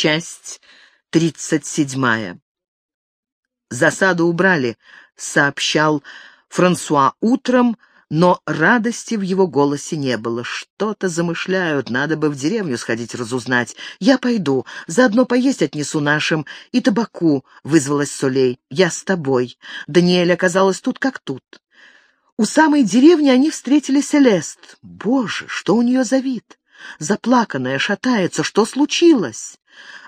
Часть тридцать седьмая. «Засаду убрали», — сообщал Франсуа утром, но радости в его голосе не было. Что-то замышляют, надо бы в деревню сходить разузнать. Я пойду, заодно поесть отнесу нашим. И табаку, — вызвалась Солей. Я с тобой. Даниэль оказалась тут как тут. У самой деревни они встретили Селест. Боже, что у нее за вид? Заплаканная, шатается. Что случилось?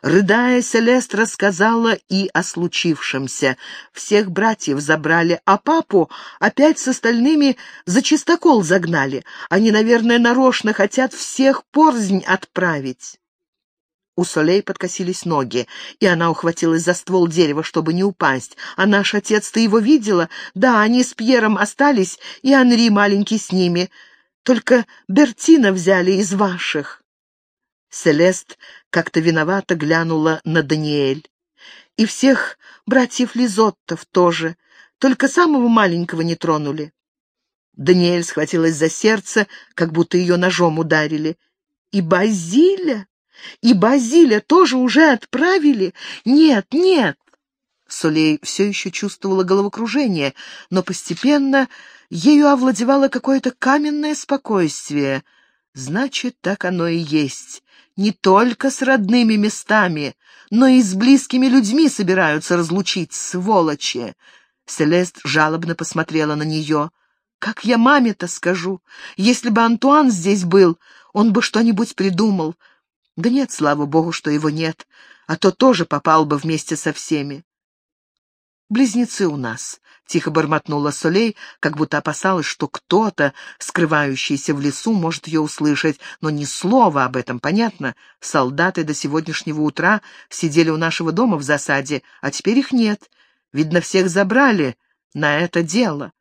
Рыдая, Селест рассказала и о случившемся. Всех братьев забрали, а папу опять с остальными за чистокол загнали. Они, наверное, нарочно хотят всех порзнь отправить. У Солей подкосились ноги, и она ухватилась за ствол дерева, чтобы не упасть. А наш отец, ты его видела? Да, они с Пьером остались, и Анри маленький с ними. Только Бертина взяли из ваших. Селест как-то виновато глянула на Даниэль. И всех братьев Лизоттов тоже, только самого маленького не тронули. Даниэль схватилась за сердце, как будто ее ножом ударили. И Базиля? И Базиля тоже уже отправили? Нет, нет. Солей все еще чувствовала головокружение, но постепенно ею овладевало какое-то каменное спокойствие. Значит, так оно и есть не только с родными местами, но и с близкими людьми собираются разлучить, сволочи. Селест жалобно посмотрела на нее. «Как я маме-то скажу? Если бы Антуан здесь был, он бы что-нибудь придумал. Да нет, слава богу, что его нет, а то тоже попал бы вместе со всеми. Близнецы у нас. Тихо бормотнула Солей, как будто опасалась, что кто-то, скрывающийся в лесу, может ее услышать, но ни слова об этом, понятно? Солдаты до сегодняшнего утра сидели у нашего дома в засаде, а теперь их нет. Видно, всех забрали на это дело.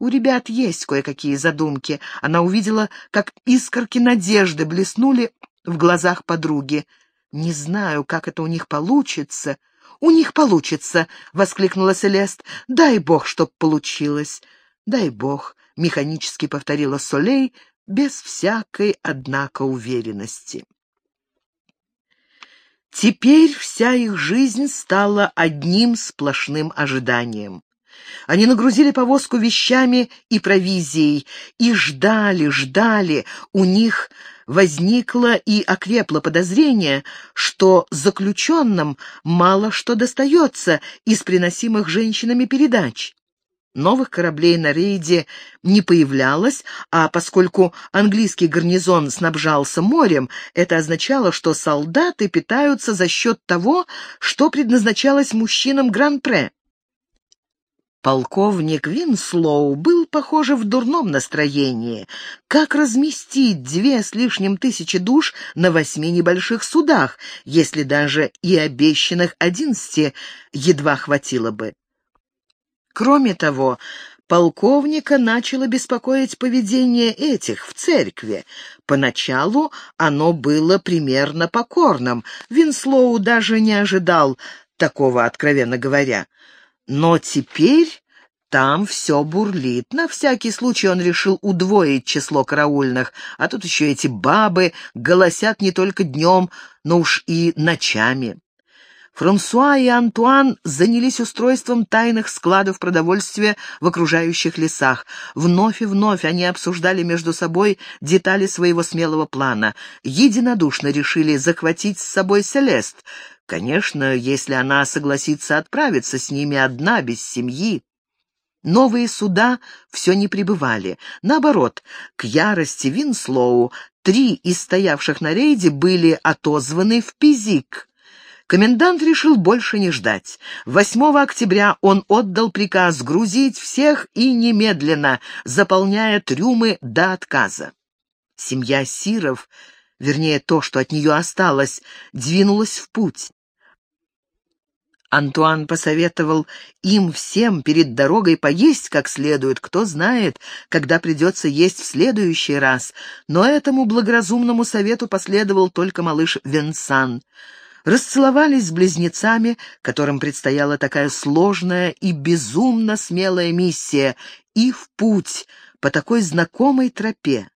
У ребят есть кое-какие задумки. Она увидела, как искорки надежды блеснули в глазах подруги. Не знаю, как это у них получится, — «У них получится!» — воскликнула Селест. «Дай бог, чтоб получилось!» «Дай бог!» — механически повторила Солей, без всякой, однако, уверенности. Теперь вся их жизнь стала одним сплошным ожиданием. Они нагрузили повозку вещами и провизией и ждали, ждали. У них возникло и окрепло подозрение, что заключенным мало что достается из приносимых женщинами передач. Новых кораблей на рейде не появлялось, а поскольку английский гарнизон снабжался морем, это означало, что солдаты питаются за счет того, что предназначалось мужчинам Гран-Пре. Полковник Винслоу был, похоже, в дурном настроении. Как разместить две с лишним тысячи душ на восьми небольших судах, если даже и обещанных одиннадцати едва хватило бы? Кроме того, полковника начало беспокоить поведение этих в церкви. Поначалу оно было примерно покорным. Винслоу даже не ожидал такого, откровенно говоря. Но теперь там все бурлит. На всякий случай он решил удвоить число караульных, а тут еще эти бабы голосят не только днем, но уж и ночами. Франсуа и Антуан занялись устройством тайных складов продовольствия в окружающих лесах. Вновь и вновь они обсуждали между собой детали своего смелого плана. Единодушно решили захватить с собой Селест, Конечно, если она согласится отправиться с ними одна, без семьи. Новые суда все не прибывали. Наоборот, к ярости Винслоу три из стоявших на рейде были отозваны в Пизик. Комендант решил больше не ждать. 8 октября он отдал приказ грузить всех и немедленно, заполняя трюмы до отказа. Семья Сиров вернее, то, что от нее осталось, двинулась в путь. Антуан посоветовал им всем перед дорогой поесть как следует, кто знает, когда придется есть в следующий раз, но этому благоразумному совету последовал только малыш Венсан. Расцеловались с близнецами, которым предстояла такая сложная и безумно смелая миссия, и в путь по такой знакомой тропе.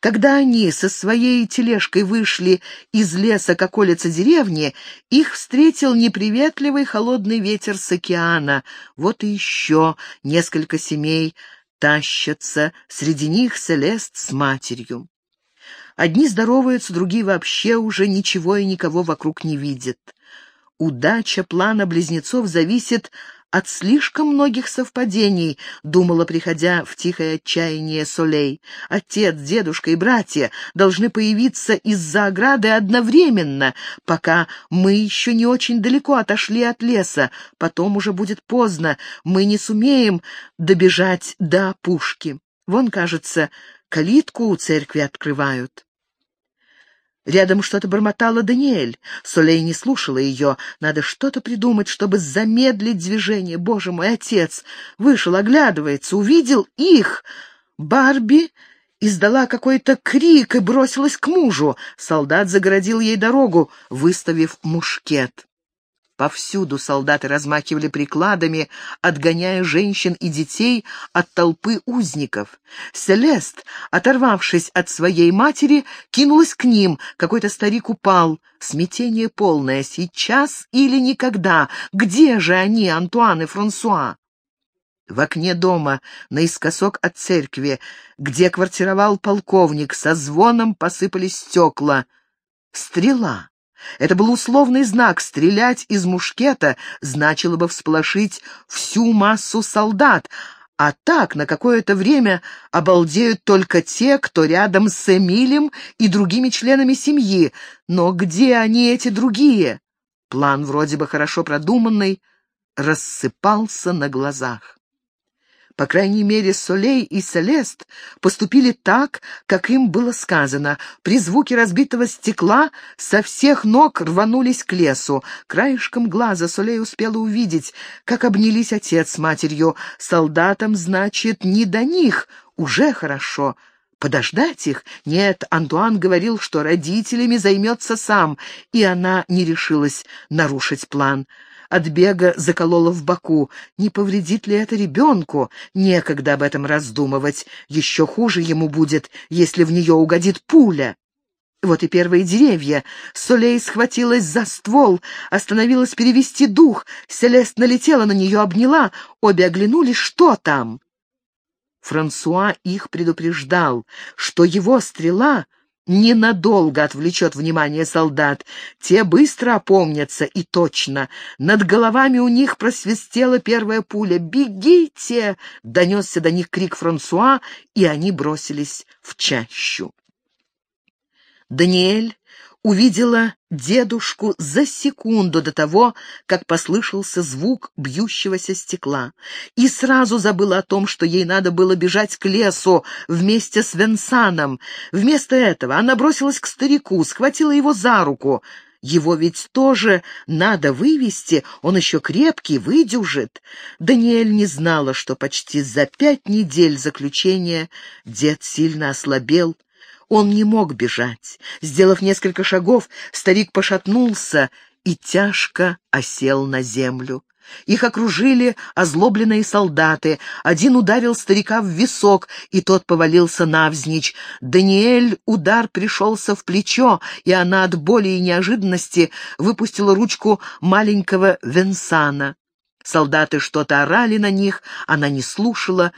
Когда они со своей тележкой вышли из леса к околице деревни, их встретил неприветливый холодный ветер с океана. Вот и еще несколько семей тащатся, среди них Селест с матерью. Одни здороваются, другие вообще уже ничего и никого вокруг не видят. Удача плана близнецов зависит от слишком многих совпадений, думала, приходя в тихое отчаяние Солей. Отец, дедушка и братья должны появиться из-за ограды одновременно, пока мы еще не очень далеко отошли от леса. Потом уже будет поздно, мы не сумеем добежать до опушки. Вон, кажется, калитку у церкви открывают. Рядом что-то бормотала Даниэль. Солей не слушала ее. Надо что-то придумать, чтобы замедлить движение. Боже мой, отец! Вышел, оглядывается, увидел их. Барби издала какой-то крик и бросилась к мужу. Солдат загородил ей дорогу, выставив мушкет. Повсюду солдаты размахивали прикладами, отгоняя женщин и детей от толпы узников. Селест, оторвавшись от своей матери, кинулась к ним. Какой-то старик упал. Смятение полное. Сейчас или никогда. Где же они, Антуан и Франсуа? В окне дома, наискосок от церкви, где квартировал полковник, со звоном посыпались стекла. Стрела. Это был условный знак. Стрелять из мушкета значило бы всполошить всю массу солдат, а так на какое-то время обалдеют только те, кто рядом с Эмилем и другими членами семьи. Но где они, эти другие? План вроде бы хорошо продуманный, рассыпался на глазах. По крайней мере, Солей и Селест поступили так, как им было сказано. При звуке разбитого стекла со всех ног рванулись к лесу. Краешком глаза Солей успела увидеть, как обнялись отец с матерью. Солдатам, значит, не до них, уже хорошо. Подождать их? Нет, Антуан говорил, что родителями займется сам, и она не решилась нарушить план от бега заколола в боку. Не повредит ли это ребенку? Некогда об этом раздумывать. Еще хуже ему будет, если в нее угодит пуля. Вот и первые деревья. Солей схватилась за ствол, остановилась перевести дух. Селест налетела на нее, обняла. Обе оглянулись, что там. Франсуа их предупреждал, что его стрела ненадолго отвлечет внимание солдат. Те быстро опомнятся, и точно. Над головами у них просвистела первая пуля. «Бегите!» — донесся до них крик Франсуа, и они бросились в чащу. Даниэль увидела дедушку за секунду до того, как послышался звук бьющегося стекла, и сразу забыла о том, что ей надо было бежать к лесу вместе с Венсаном. Вместо этого она бросилась к старику, схватила его за руку. Его ведь тоже надо вывести, он еще крепкий, выдюжит. Даниэль не знала, что почти за пять недель заключения дед сильно ослабел, он не мог бежать. Сделав несколько шагов, старик пошатнулся и тяжко осел на землю. Их окружили озлобленные солдаты. Один ударил старика в висок, и тот повалился навзничь. Даниэль удар пришелся в плечо, и она от боли и неожиданности выпустила ручку маленького Венсана. Солдаты что-то орали на них, она не слушала.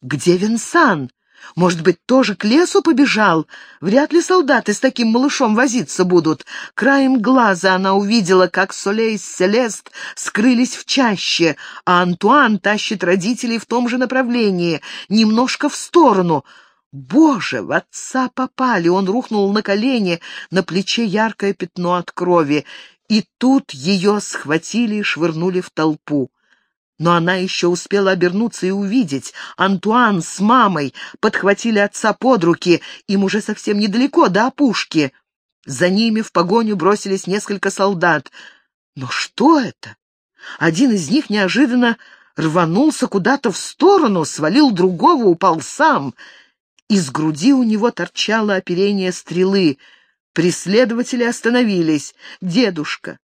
«Где Венсан?» Может быть, тоже к лесу побежал? Вряд ли солдаты с таким малышом возиться будут. Краем глаза она увидела, как Солей с Селест скрылись в чаще, а Антуан тащит родителей в том же направлении, немножко в сторону. Боже, в отца попали! Он рухнул на колени, на плече яркое пятно от крови, и тут ее схватили и швырнули в толпу. Но она еще успела обернуться и увидеть. Антуан с мамой подхватили отца под руки, им уже совсем недалеко, до опушки. За ними в погоню бросились несколько солдат. Но что это? Один из них неожиданно рванулся куда-то в сторону, свалил другого, упал сам. Из груди у него торчало оперение стрелы. Преследователи остановились. «Дедушка,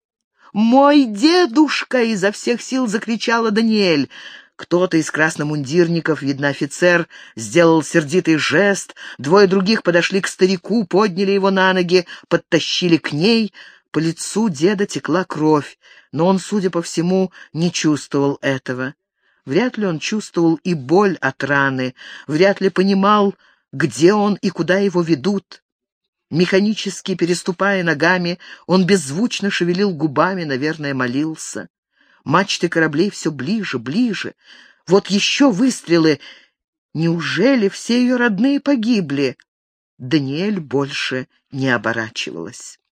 «Мой дедушка!» — изо всех сил закричала Даниэль. Кто-то из красномундирников, видно офицер, сделал сердитый жест, двое других подошли к старику, подняли его на ноги, подтащили к ней. По лицу деда текла кровь, но он, судя по всему, не чувствовал этого. Вряд ли он чувствовал и боль от раны, вряд ли понимал, где он и куда его ведут. Механически переступая ногами, он беззвучно шевелил губами, наверное, молился. Мачты кораблей все ближе, ближе. Вот еще выстрелы. Неужели все ее родные погибли? Даниэль больше не оборачивалась.